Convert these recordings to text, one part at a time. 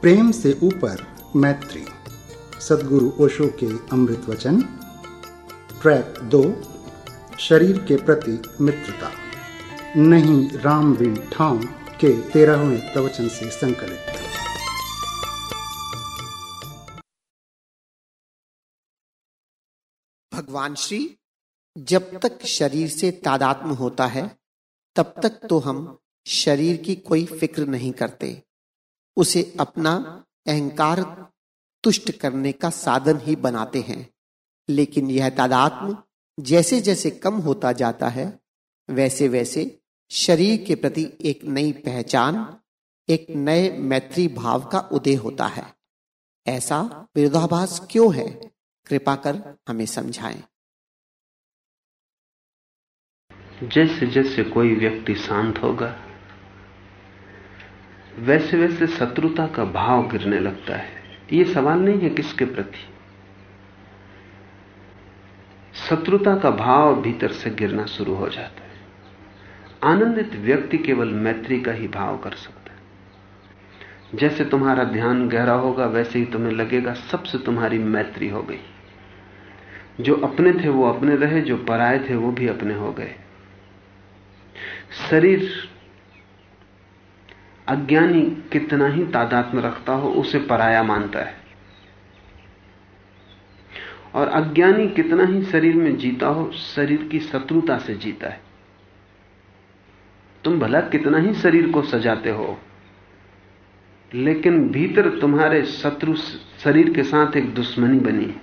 प्रेम से ऊपर मैत्री। सदगुरु ओशो के अमृत वचन। ट्रैक दो, शरीर के प्रति मित्रता। नहीं राम विन ठाम के तेरहवें प्रवचन से संकलित। भगवान श्री, जब तक शरीर से तादात्म होता है, तब तक तो हम शरीर की कोई फ़िक्र नहीं करते। उसे अपना अहंकार तुष्ट करने का साधन ही बनाते हैं। लेकिन यह तादात्म जैसे जैसे कम होता जाता है वैसे वैसे शरीर के प्रति एक नई पहचान, एक नए मैत्री भाव का उदय होता है। ऐसा विरोधाभास क्यों है? कृपा कर हमें समझाएँ। जैसे जैसे कोई व्यक्ति शांत होगा वैसे वैसे शत्रुता का भाव गिरने लगता है। ये सवाल नहीं है किसके प्रति। शत्रुता का भाव भीतर से गिरना शुरू हो जाता है। आनंदित व्यक्ति केवल मैत्री का ही भाव कर सकता है। जैसे तुम्हारा ध्यान गहरा होगा, वैसे ही तुम्हें लगेगा, सबसे तुम्हारी मैत्री हो गई। जो अपने थे वो अपने रहे, जो पराए थे वो भी अपने हो गए। शरीर अज्ञानी कितना ही तादात्म रखता हो, उसे पराया मानता है। और अज्ञानी कितना ही शरीर में जीता हो, शरीर की शत्रुता से जीता है। तुम भला कितना ही शरीर को सजाते हो, लेकिन भीतर तुम्हारे शत्रु शरीर के साथ एक दुश्मनी बनी है।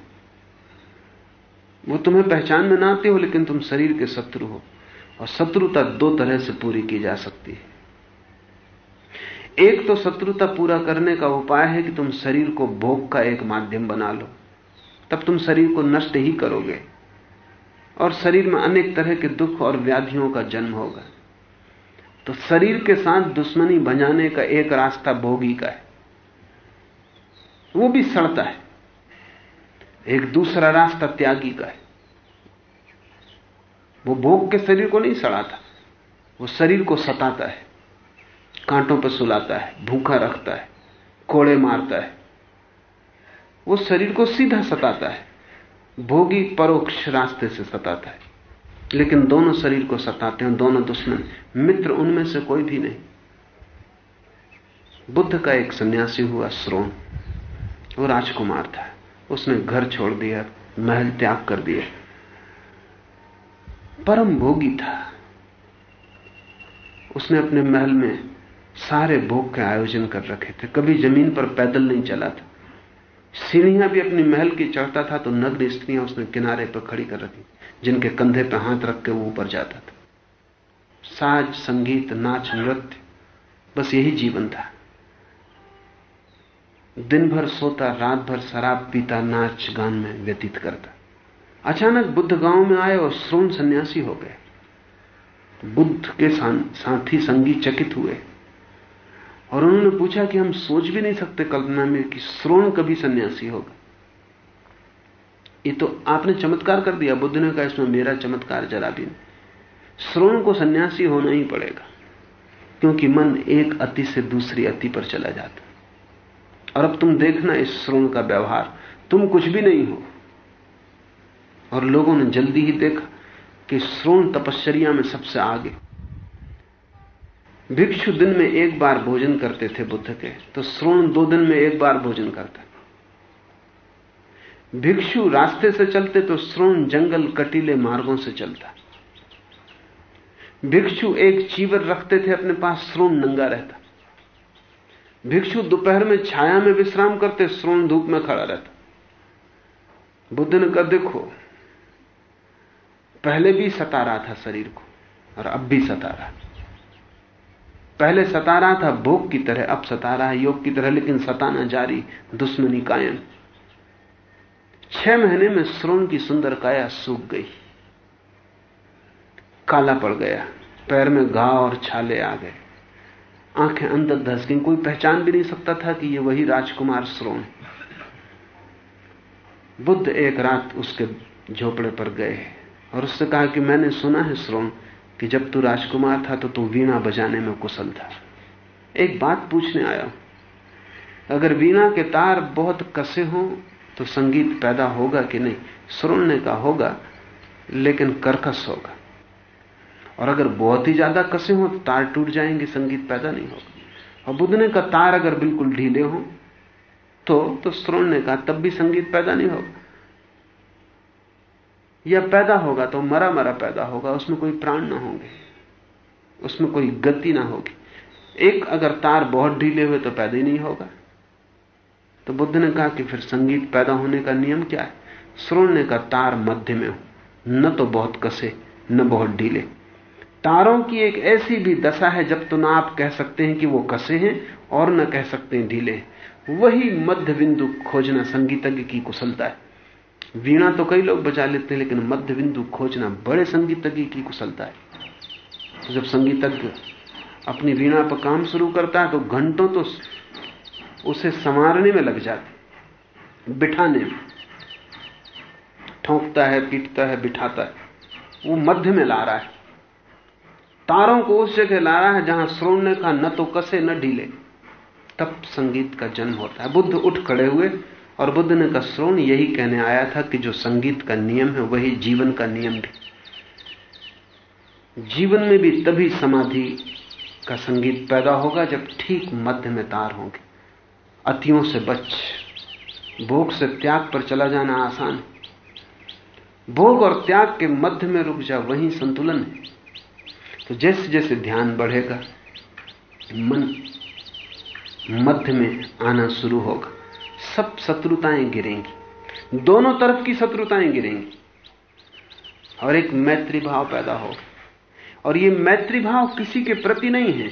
वो तुम्हें पहचान में ना आते हो, लेकिन तुम शरीर के शत्रु हो, और शत्रुता दो तरह से पूरी की जा सकती है। एक तो शत्रुता पूरा करने का उपाय है कि तुम शरीर को भोग का एक माध्यम बना लो। तब तुम शरीर को नष्ट ही करोगे। और शरीर में अनेक तरह के दुख और व्याधियों का जन्म होगा। तो शरीर के साथ दुश्मनी बजाने का एक रास्ता भोगी का है। वो भी सड़ता है। एक दूसरा रास्ता त्यागी का है। वो भोग के शरीर को नहीं सड़ाता। वो शरीर को सताता है। कांटों पर सुलाता है, भूखा रखता है, कोड़े मारता है। वो शरीर को सीधा सताता है, भोगी परोक्ष रास्ते से सताता है। लेकिन दोनों शरीर को सताते हैं, दोनों दुश्मन, मित्र उनमें से कोई भी नहीं। बुद्ध का एक सन्यासी हुआ श्रोण, वो राजकुमार था। उसने घर छोड़ दिया, महल त्याग कर दिया। परम भोगी था। उसने अपने महल में सारे भोग के आयोजन कर रखे थे। कभी ज़मीन पर पैदल नहीं चला था। सीढ़ियाँ भी अपनी महल की चढ़ता था तो नग्न स्त्रियाँ उसने किनारे पर खड़ी कर रखी, जिनके कंधे पर हाथ रख के वो ऊपर जाता था। साज, संगीत, नाच, नृत्य, बस यही जीवन था। दिन भर सोता रात भर शराब पीता, नाच, गान में व्यतीत करता। अचानक बुद्ध गाँव में आए और श्रोण सन्यासी हो गए। बुद्ध के साथी संगी चकित हुए। और उन्होंने पूछा कि हम सोच भी नहीं सकते कल्पना में कि श्रोण कभी सन्यासी होगा। ये तो आपने चमत्कार कर दिया, बुद्ध ने कहा, इसमें मेरा चमत्कार जरा भी नहीं। श्रोण को सन्यासी होना ही पड़ेगा, क्योंकि मन एक अति से दूसरी अति पर चला जाता और अब तुम देखना इस श्रोण का व्यवहार, तुम कुछ भी नहीं हो। और लोगों ने जल्दी ही देखा कि श्रोण तपश्चर्या में सबसे आगे भिक्षु दिन में एक बार भोजन करते थे बुद्ध के तो श्रोण दो दिन में एक बार भोजन करता। भिक्षु रास्ते से चलते तो श्रोण जंगल कटीले मार्गों से चलता। भिक्षु एक चीवर रखते थे, अपने पास श्रोण नंगा रहता। भिक्षु दोपहर में छाया में विश्राम करते श्रोण धूप में खड़ा रहता। बुद्ध ने कहा, देखो, पहले भी सता रहा था शरीर को, और अब भी सता रहा पहले सता रहा था, भोग की तरह, अब सता रहा है, योग की तरह, लेकिन सताना जारी, दुश्मनी कायम। छह महीने में श्रोण की सुंदर काया सूख गई। काला पड़ गया, पैर में घाव और छाले आ गए। आँखें अंदर धस गई, कोई पहचान भी नहीं सकता था कि ये वही राजकुमार श्रोण बुद्ध एक रात उसके झोपड़े पर गए और उससे कहा कि मैंने सुना है श्रोण कि जब तू राजकुमार था तो तू वीणा बजाने में कुशल था। एक बात पूछने आया अगर वीणा के तार बहुत कसे हों तो संगीत पैदा होगा कि नहीं? सुनने का होगा, लेकिन कर्कश होगा। और अगर बहुत ही ज़्यादा कसे हों तो तार टूट जाएँगे, संगीत पैदा नहीं होगा। और बुधने का तार अगर बिल्कुल ढीले हों तो तो श्रोणने का तब भी संगीत पैदा नहीं होगा। या पैदा होगा तो मरा मरा पैदा होगा, उसमें कोई प्राण ना होंगे, उसमें कोई गति ना होगी। एक अगर तार बहुत ढीले हुए तो पैदा ही नहीं होगा। तो बुद्ध ने कहा कि फिर संगीत पैदा होने का नियम क्या है? श्रोणने का तार मध्य में हो। न तो बहुत कसे, न बहुत ढीले। तारों की एक ऐसी भी दशा है, जब तो ना आप कह सकते हैं कि वो कसे हैं और न कह सकते हैं ढीले वही मध्य बिंदु खोजना संगीतज्ञ की कुशलता है। वीणा तो कई लोग बजा लेते हैं, लेकिन मध्य बिंदु खोजना बड़े संगीतज्ञ की कुशलता है। तो जब संगीतज्ञ अपनी वीणा पर काम शुरू करता है तो घंटों तो उसे संवारने में लग जाते बिठाने में। ठोंकता है, पीटता है, बिठाता है। वो मध्य में ला रहा है। तारों को उस जगह ला रहा है जहाँ श्रोणने का न तो कसे न ढीले, तब संगीत का जन्म होता है। बुद्ध उठ खड़े हुए और बुद्ध ने का श्रोण, यही कहने आया था कि जो संगीत का नियम है, वही जीवन का नियम भी। जीवन में भी तभी समाधि का संगीत पैदा होगा जब ठीक मध्य में तार होंगे। अतियों से बच, भोग से त्याग पर चला जाना आसान है। भोग और त्याग के मध्य में रुक जा, वही संतुलन है। तो जैसे जैसे ध्यान बढ़ेगा, मन मध्य में आना शुरू होगा। सब शत्रुताएँ गिरेंगी। दोनों तरफ़ की शत्रुताएँ गिरेंगी। और एक मैत्री भाव पैदा हो और ये मैत्री भाव किसी के प्रति नहीं है।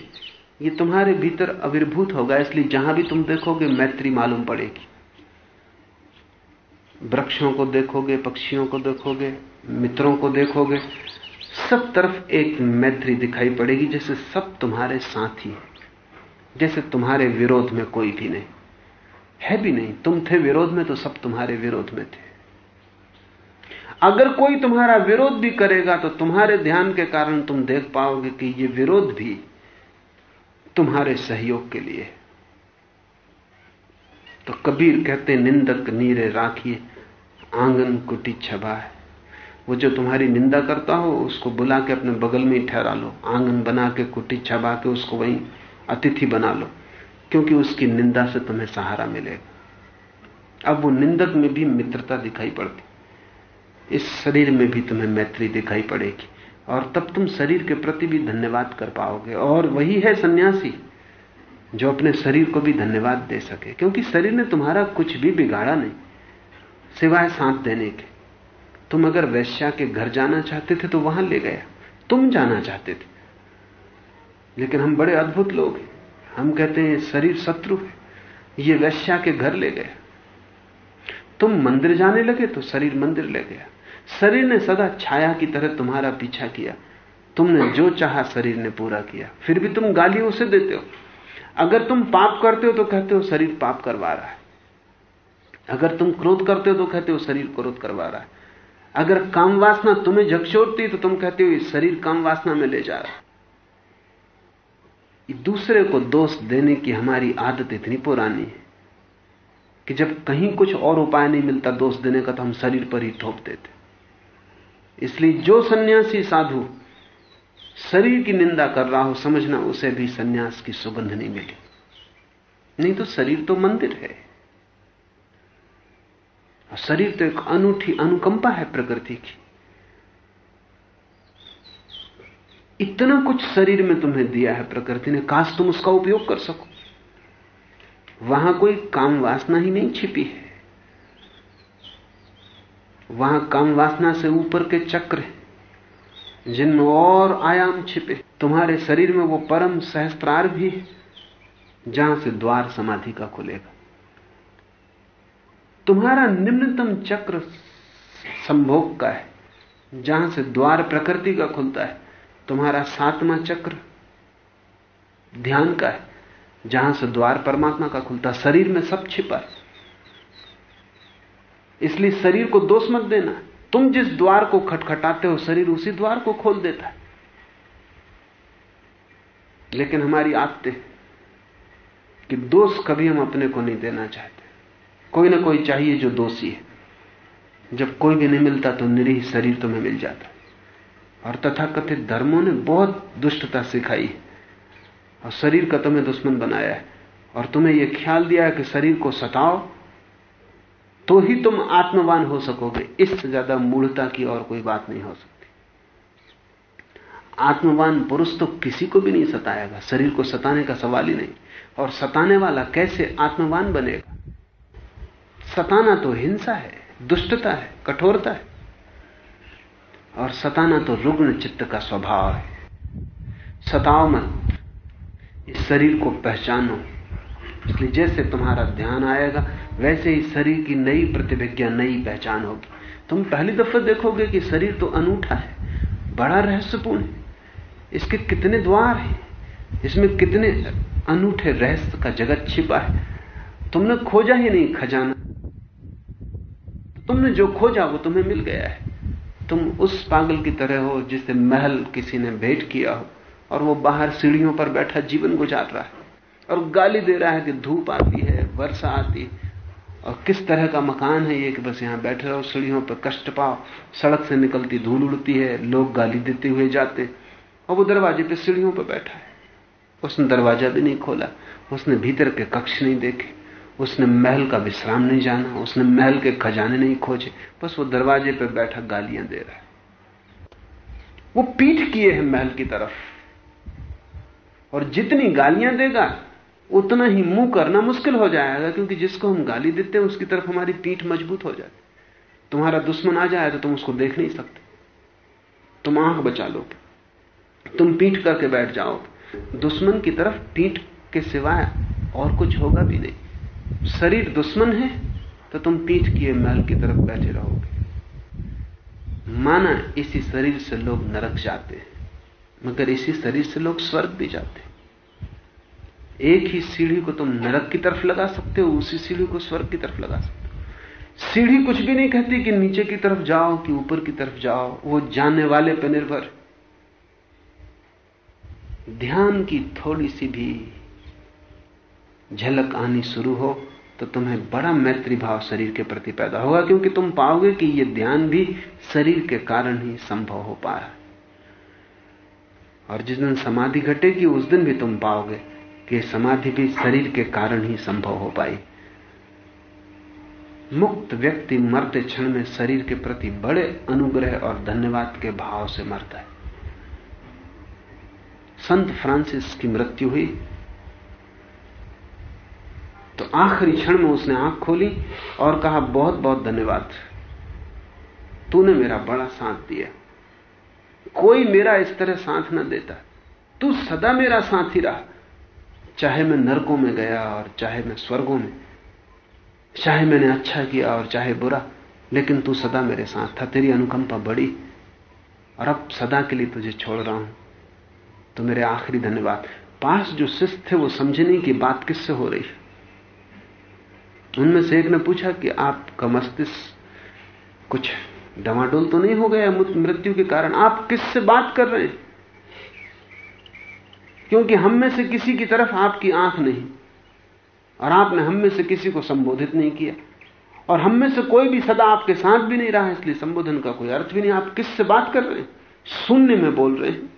ये तुम्हारे भीतर अविर्भूत होगा, इसलिए जहाँ भी तुम देखोगे, मैत्री मालूम पड़ेगी। वृक्षों को देखोगे, पक्षियों को देखोगे, मित्रों को देखोगे, सब तरफ़ एक मैत्री दिखाई पड़ेगी, जैसे सब तुम्हारे साथी हैं, जैसे तुम्हारे विरोध में कोई भी नहीं। है भी नहीं। तुम थे विरोध में तो सब तुम्हारे विरोध में थे। अगर कोई तुम्हारा विरोध भी करेगा तो तुम्हारे ध्यान के कारण तुम देख पाओगे कि ये विरोध भी तुम्हारे सहयोग के लिए तो कबीर कहते, निंदक नीरे राखिए आँगन कुटी छबा है। वो जो तुम्हारी निंदा करता हो, उसको बुला के अपने बगल में ही ठहरा लो। आँगन बना के, कुटी छबा के, उसको वहीं अतिथि बना लो। क्योंकि उसकी निंदा से तुम्हें सहारा मिलेगा। अब वो निंदक में भी मित्रता दिखाई पड़ती। इस शरीर में भी तुम्हें मैत्री दिखाई पड़ेगी। और तब तुम शरीर के प्रति भी धन्यवाद कर पाओगे। और वही है सन्यासी, जो अपने शरीर को भी धन्यवाद दे सके। क्योंकि शरीर ने तुम्हारा कुछ भी बिगाड़ा नहीं, सिवाय साथ देने के। तुम अगर वैश्या के घर जाना चाहते थे तो वहाँ ले गया। तुम जाना चाहते थे। लेकिन हम बड़े अद्भुत लोग हैं। हम कहते हैं, शरीर शत्रु है। ये वैश्या के घर ले गया तुम मंदिर जाने लगे तो शरीर मंदिर ले गया। शरीर ने सदा छाया की तरह तुम्हारा पीछा किया। तुमने जो चाहा शरीर ने पूरा किया। फिर भी तुम गाली उसे देते हो। अगर तुम पाप करते हो तो कहते हो, शरीर पाप करवा रहा है। अगर तुम क्रोध करते हो तो कहते हो, शरीर क्रोध करवा रहा है। अगर काम वासना तुम्हें झकझोरती तो तुम कहते हो, ये शरीर काम वासना में ले जा रहा है। दूसरे को दोष देने की हमारी आदत इतनी पुरानी है कि जब कहीं कुछ और उपाय नहीं मिलता दोष देने का तो हम शरीर पर ही ठोप देते इसलिए जो सन्यासी साधु शरीर की निंदा कर रहा हो, समझना उसे भी सन्यास की सुगंध नहीं मिली। नहीं तो शरीर तो मंदिर है। और शरीर तो एक अनूठी अनुकंपा है प्रकृति की। इतना कुछ शरीर में तुम्हें दिया है प्रकृति ने, काश तुम उसका उपयोग कर सको। वहाँ कोई काम वासना ही नहीं छिपी है। वहाँ काम वासना से ऊपर के चक्र हैं, जिनमें और आयाम छिपे। तुम्हारे शरीर में वो परम सहस्त्रार भी है, जहाँ से द्वार समाधि का खुलेगा। तुम्हारा निम्नतम चक्र संभोग का है, जहाँ से द्वार प्रकृति का खुलता है। तुम्हारा सातवां चक्र ध्यान का है। जहाँ से द्वार परमात्मा का खुलता, शरीर में सब छिपा है। इसलिए शरीर को दोष मत देना। तुम जिस द्वार को खटखटाते हो, शरीर उसी द्वार को खोल देता है। लेकिन हमारी आदतें कि दोष कभी हम अपने को नहीं देना चाहते। कोई ना कोई चाहिए जो दोषी है। जब कोई भी नहीं मिलता तो निरीह शरीर तुम्हें मिल जाता। और तथाकथित धर्मों ने बहुत दुष्टता सिखाई। और शरीर का तुम्हें दुश्मन बनाया है। और तुम्हें यह ख्याल दिया है कि शरीर को सताओ तो ही तुम आत्मवान हो सकोगे। इससे ज़्यादा मूढ़ता की और कोई बात नहीं हो सकती। आत्मवान पुरुष तो किसी को भी नहीं सताएगा। शरीर को सताने का सवाल ही नहीं। और सताने वाला कैसे आत्मवान बनेगा? सताना तो हिंसा है, दुष्टता है, कठोरता है। और सताना तो रुग्ण चित्त का स्वभाव है। सताओ मत। इस शरीर को पहचानो। इसलिए जैसे तुम्हारा ध्यान आएगा, वैसे ही शरीर की नई प्रतिभिज्ञा, नई पहचान होगी। तुम पहली दफ़ा देखोगे कि शरीर तो अनूठा है, बड़ा रहस्यपूर्ण है। इसके कितने द्वार हैं? इसमें कितने अनूठे रहस्य का जगत छिपा है? तुमने खोजा ही नहीं खजाना। तुमने जो खोजा वो तुम्हें मिल गया है। तुम उस पागल की तरह हो जिसे महल किसी ने भेंट किया हो। और वो बाहर सीढ़ियों पर बैठा जीवन गुजार रहा है। और गाली दे रहा है कि धूप आती है, वर्षा आती और किस तरह का मकान है ये कि बस यहाँ बैठे रहो, सीढ़ियों पर कष्ट पाओ। सड़क से निकलती धूल उड़ती है, लोग गाली देते हुए जाते और वो दरवाजे पे सीढ़ियों पर बैठा है। उसने दरवाज़ा भी नहीं खोला, उसने भीतर के कक्ष नहीं देखे। उसने महल का विश्राम नहीं जाना, उसने महल के खजाने नहीं खोजे, बस वो दरवाजे पर बैठा गालियाँ दे रहा है। वो पीठ किए हैं महल की तरफ़। और जितनी गालियाँ देगा, उतना ही मुँह करना मुश्किल हो जाएगा, क्योंकि जिसको हम गाली देते हैं, उसकी तरफ़ हमारी पीठ मज़बूत हो जाती तुम्हारा दुश्मन आ जाए तो तुम उसको देख नहीं सकते। तुम आँख बचा लोगे। तुम पीठ करके बैठ जाओगे। दुश्मन की तरफ़ पीठ के सिवाय और कुछ होगा भी नहीं। शरीर दुश्मन है तो तुम पीठ किए महल की तरफ़ बैठे रहोगे। माना इसी शरीर से लोग नरक जाते हैं, मगर इसी शरीर से लोग स्वर्ग भी जाते हैं। एक ही सीढ़ी को तुम नरक की तरफ़ लगा सकते हो, उसी सीढ़ी को स्वर्ग की तरफ़ लगा सकते हो। सीढ़ी कुछ भी नहीं कहती कि नीचे की तरफ़ जाओ, कि ऊपर की तरफ़ जाओ, वो जाने वाले पर निर्भर। ध्यान की थोड़ी सी भी झलक आनी शुरू हो तो तुम्हें बड़ा मैत्री भाव शरीर के प्रति पैदा होगा, क्योंकि तुम पाओगे कि यह ध्यान भी शरीर के कारण ही संभव हो पा रहा है। और जिस दिन समाधि घटेगी, उस दिन भी तुम पाओगे कि समाधि भी शरीर के कारण ही संभव हो पाई। मुक्त व्यक्ति मरते क्षण में शरीर के प्रति बड़े अनुग्रह और धन्यवाद के भाव से मरता है। संत फ्रांसिस की मृत्यु हुई तो आखिरी क्षण में उसने आँख खोली और कहा, बहुत बहुत धन्यवाद। तूने मेरा बड़ा साथ दिया। कोई मेरा इस तरह साथ ना देता। तू सदा मेरा साथ ही रहा। चाहे मैं नरकों में गया और चाहे मैं स्वर्गों में, चाहे मैंने अच्छा किया और चाहे बुरा, लेकिन तू सदा मेरे साथ था। तेरी अनुकंपा बड़ी और अब सदा के लिए तुझे छोड़ रहा हूँ। तो मेरे आखिरी धन्यवाद। पास जो शिष्य थे, वो समझने की बात किससे हो रही? है उनमें से एक ने पूछा कि आपका मस्तिष्क कुछ डमाडोल तो नहीं हो गया मृत्यु के कारण? आप किससे बात कर रहे हैं? क्योंकि हम में से किसी की तरफ़ आपकी आँख नहीं, और आपने हम में से किसी को संबोधित नहीं किया। और हम में से कोई भी सदा आपके साथ भी नहीं रहा, इसलिए संबोधन का कोई अर्थ भी नहीं। आप किससे बात कर रहे हैं? शून्य में बोल रहे हैं।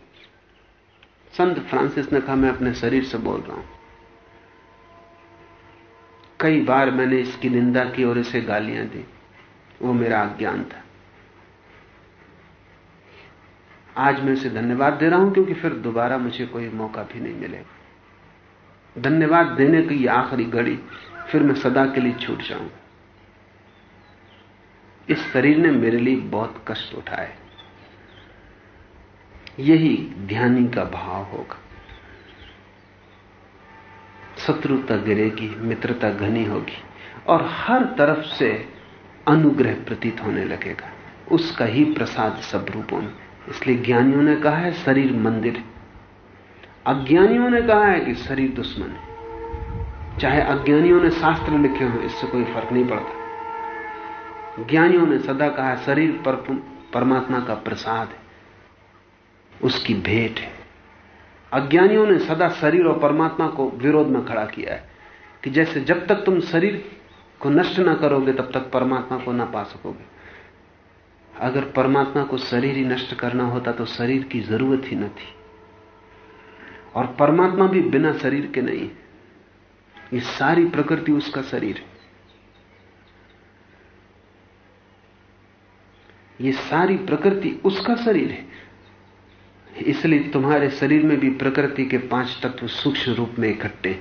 संत फ्रांसिस ने कहा, मैं अपने शरीर से बोल रहा हूँ। कई बार मैंने इसकी निंदा की और इसे गालियाँ दी। वो मेरा अज्ञान था। आज मैं इसे धन्यवाद दे रहा हूँ क्योंकि फिर दोबारा मुझे कोई मौका भी नहीं मिलेगा। धन्यवाद देने की यह आखिरी घड़ी फिर मैं सदा के लिए छूट जाऊँगा। इस शरीर ने मेरे लिए बहुत कष्ट उठाए। यही ध्यानी का भाव होगा। शत्रुता गिरेगी, मित्रता घनी होगी और हर तरफ़ से अनुग्रह प्रतीत होने लगेगा। उसका ही प्रसाद सब रूपों में। इसलिए ज्ञानियों ने कहा है, शरीर मंदिर अज्ञानियों ने कहा है कि शरीर दुश्मन है। चाहे अज्ञानियों ने शास्त्र लिखे हो, इससे कोई फ़र्क नहीं पड़ता। ज्ञानियों ने सदा कहा है, शरीर पर परमात्मा का प्रसाद है। उसकी भेंट है। अज्ञानियों ने सदा शरीर और परमात्मा को विरोध में खड़ा किया है कि जैसे जब तक तुम शरीर को नष्ट ना करोगे, तब तक परमात्मा को ना पा सकोगे। अगर परमात्मा को शरीर ही नष्ट करना होता तो शरीर की ज़रूरत ही न थी। और परमात्मा भी बिना शरीर के नहीं ये सारी प्रकृति उसका शरीर है। ये सारी प्रकृति उसका शरीर है। इसलिए तुम्हारे शरीर में भी प्रकृति के पाँच तत्व सूक्ष्म रूप में इकट्ठे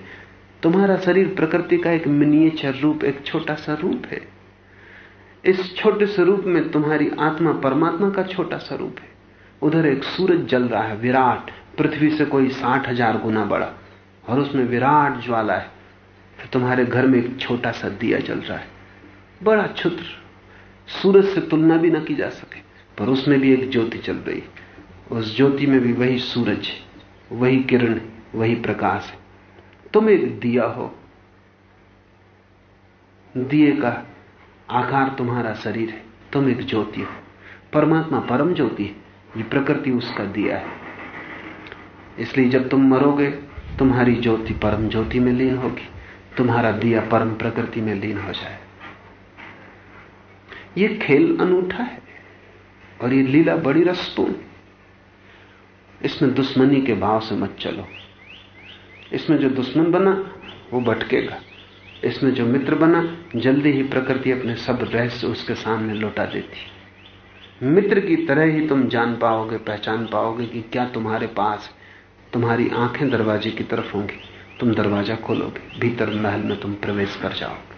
तुम्हारा शरीर प्रकृति का एक मिनिएचर रूप, एक छोटा सा रूप है। इस छोटे से रूप में तुम्हारी आत्मा परमात्मा का छोटा सा रूप है। उधर एक सूरज जल रहा है, विराट। पृथ्वी से कोई साठ हज़ार गुना बड़ा और उसमें विराट ज्वाला है। फिर तुम्हारे घर में एक छोटा सा दिया जल रहा है। बड़ा क्षुद्र। सूरज से तुलना भी ना की जा सके, पर उसमें भी एक ज्योति चल रही उस ज्योति में भी वही सूरज है, वही किरण है, वही प्रकाश है। तुम एक दिया हो। दिए का आकार तुम्हारा शरीर है, तुम एक ज्योति हो। परमात्मा परम ज्योति है, ये प्रकृति उसका दिया है। इसलिए जब तुम मरोगे, तुम्हारी ज्योति परम ज्योति में लीन होगी, तुम्हारा दिया परम प्रकृति में लीन हो जाए। ये खेल अनूठा है, और ये लीला बड़ी रसपूर्ण इसमें दुश्मनी के भाव से मत चलो। इसमें जो दुश्मन बना, वो भटकेगा। इसमें जो मित्र बना, जल्दी ही प्रकृति अपने सब रहस्य उसके सामने लौटा देती। मित्र की तरह ही तुम जान पाओगे, पहचान पाओगे कि क्या तुम्हारे पास, तुम्हारी आँखें दरवाजे की तरफ़ होंगी। तुम दरवाज़ा खोलोगे, भीतर महल में तुम प्रवेश कर जाओगे।